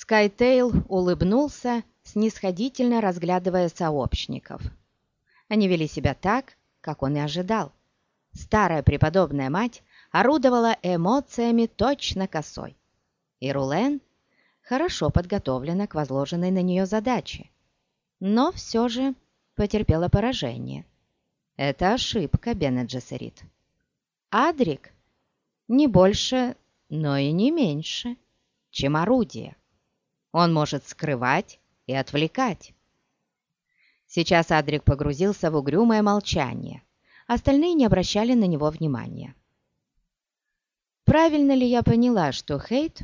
Скайтейл улыбнулся, снисходительно разглядывая сообщников. Они вели себя так, как он и ожидал. Старая преподобная мать орудовала эмоциями точно косой. И Рулен хорошо подготовлена к возложенной на нее задаче. Но все же потерпела поражение. Это ошибка, Джессерит. Адрик не больше, но и не меньше, чем орудие. Он может скрывать и отвлекать. Сейчас Адрик погрузился в угрюмое молчание. Остальные не обращали на него внимания. Правильно ли я поняла, что Хейт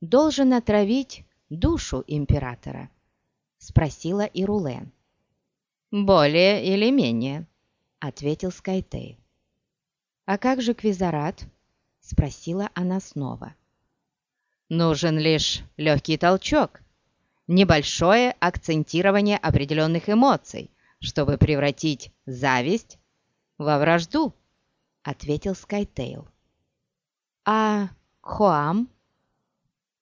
должен отравить душу императора? Спросила Ирулен. «Более или менее», — ответил Скайтей. «А как же Квизарат?» — спросила она снова. Нужен лишь легкий толчок, небольшое акцентирование определенных эмоций, чтобы превратить зависть во вражду, ответил Скайтейл. А Хоам?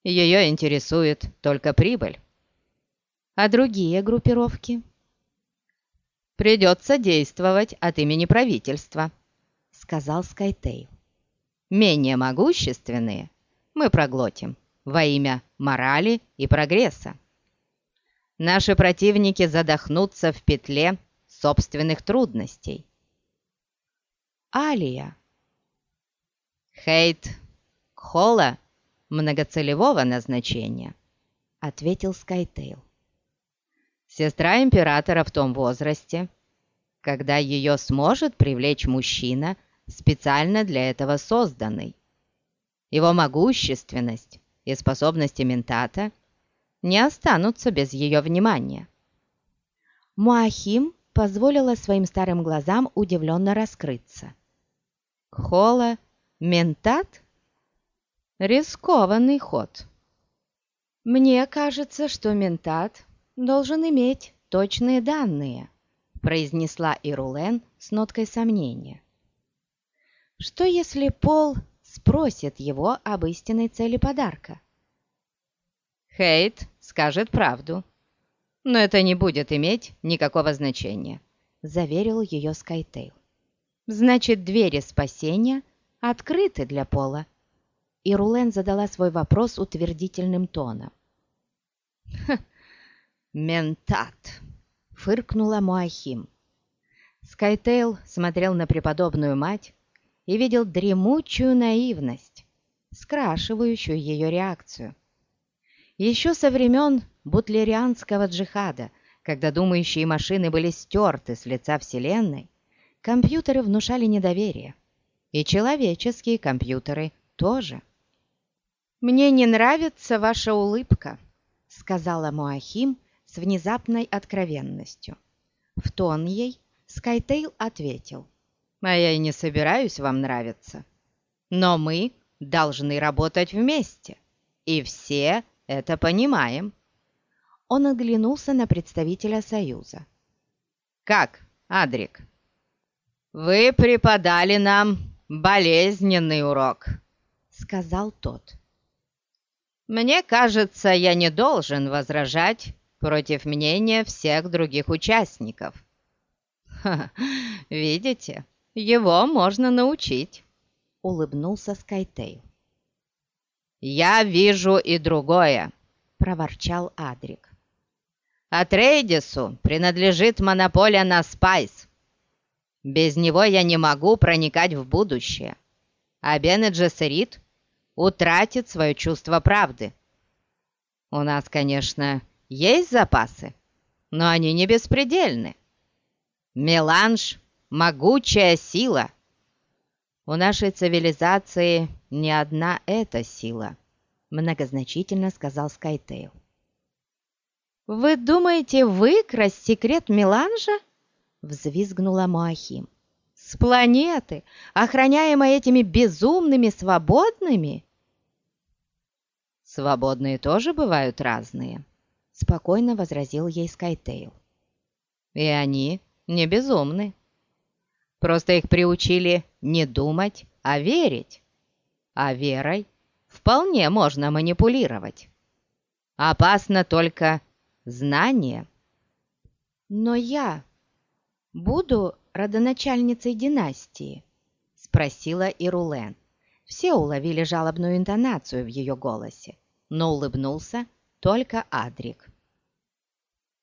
Ее интересует только прибыль. А другие группировки? Придется действовать от имени правительства, сказал Скайтейл. Менее могущественные мы проглотим во имя морали и прогресса. Наши противники задохнутся в петле собственных трудностей. Алия. Хейт Холла многоцелевого назначения, ответил Скайтейл. Сестра императора в том возрасте, когда ее сможет привлечь мужчина, специально для этого созданный. Его могущественность и способности ментата не останутся без ее внимания. Муахим позволила своим старым глазам удивленно раскрыться. Хола ментат? Рискованный ход. Мне кажется, что ментат должен иметь точные данные, произнесла Ирулен с ноткой сомнения. Что если Пол спросит его об истинной цели подарка. Хейт скажет правду, но это не будет иметь никакого значения, заверил ее Скайтейл. Значит, двери спасения открыты для Пола. Ирулен задала свой вопрос утвердительным тоном. «Ментат!» — фыркнула Моахим. Скайтейл смотрел на преподобную мать, и видел дремучую наивность, скрашивающую ее реакцию. Еще со времен бутлерианского джихада, когда думающие машины были стерты с лица Вселенной, компьютеры внушали недоверие. И человеческие компьютеры тоже. «Мне не нравится ваша улыбка», — сказала Муахим с внезапной откровенностью. В тон ей Скайтейл ответил а я и не собираюсь вам нравиться. Но мы должны работать вместе, и все это понимаем». Он оглянулся на представителя Союза. «Как, Адрик?» «Вы преподали нам болезненный урок», — сказал тот. «Мне кажется, я не должен возражать против мнения всех других участников». Ха, видите, его можно научить», — улыбнулся Скайтейл. «Я вижу и другое», — проворчал Адрик. «Атрейдису принадлежит монополия на спайс. Без него я не могу проникать в будущее, а Джессерит утратит свое чувство правды. У нас, конечно, есть запасы, но они не беспредельны. Меланж могучая сила. У нашей цивилизации не одна эта сила, многозначительно сказал Скайтейл. «Вы думаете выкрасть секрет Меланжа?» — взвизгнула Моахим. «С планеты, охраняемой этими безумными свободными?» «Свободные тоже бывают разные», — спокойно возразил ей Скайтейл. «И они не безумны. Просто их приучили не думать, а верить. А верой вполне можно манипулировать. Опасно только знание. Но я буду родоначальницей династии, спросила Ирулен. Все уловили жалобную интонацию в ее голосе, но улыбнулся только Адрик.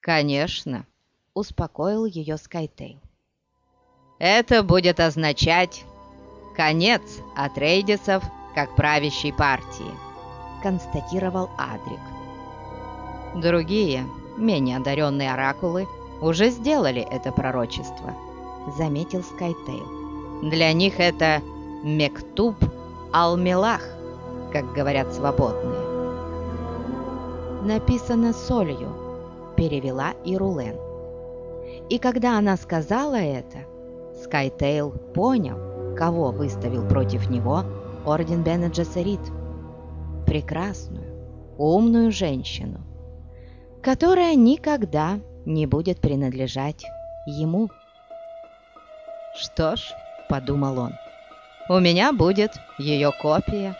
«Конечно», — успокоил ее Скайтейл. «Это будет означать конец Атрейдисов как правящей партии», — констатировал Адрик. «Другие, менее одаренные оракулы, уже сделали это пророчество», — заметил Скайтейл. «Для них это Мектуб Алмелах, как говорят свободные». «Написано солью», — перевела Ирулен. И когда она сказала это, Скайтейл понял, кого выставил против него Орден Бене Джессерит. Прекрасную, умную женщину, которая никогда не будет принадлежать ему. «Что ж», — подумал он, — «у меня будет ее копия».